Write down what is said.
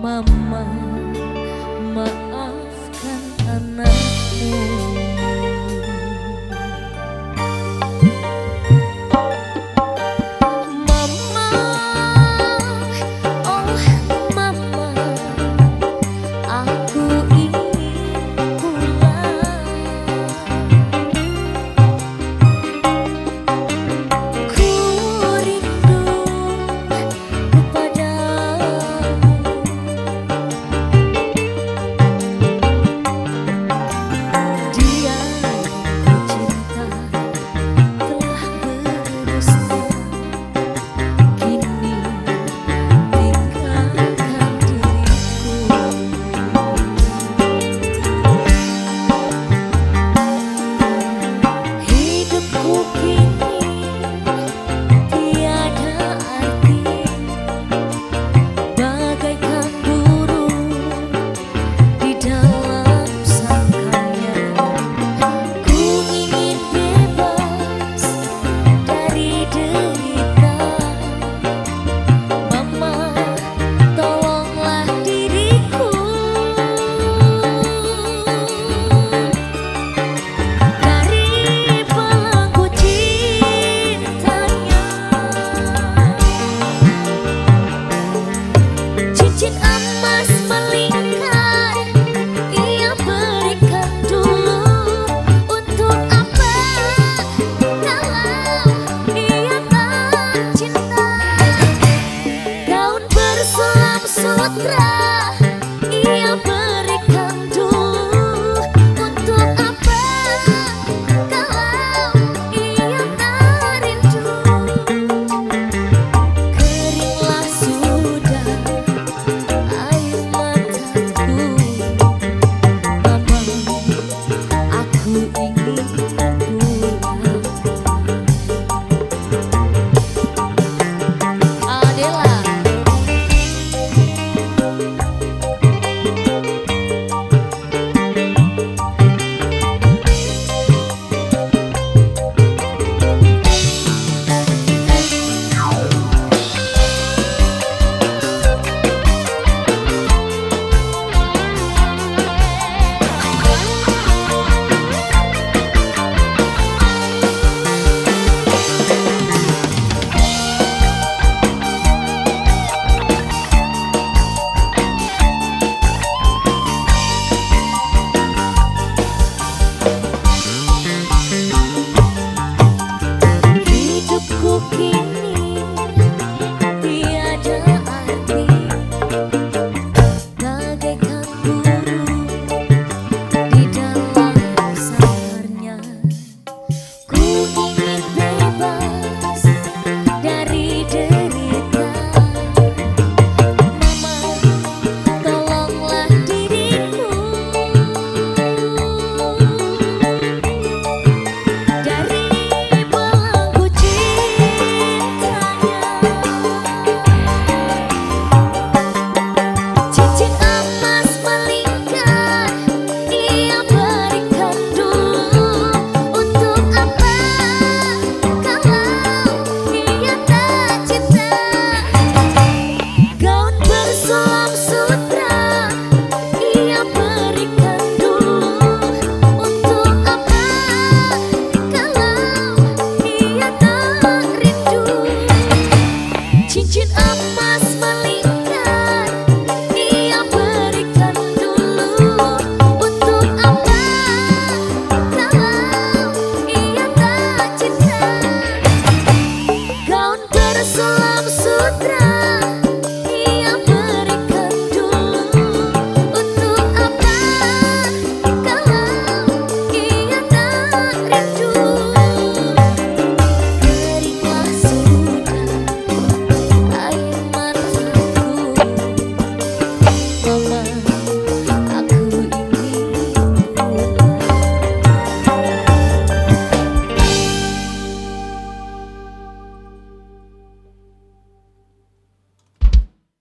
慢慢 Ура! Okay. pra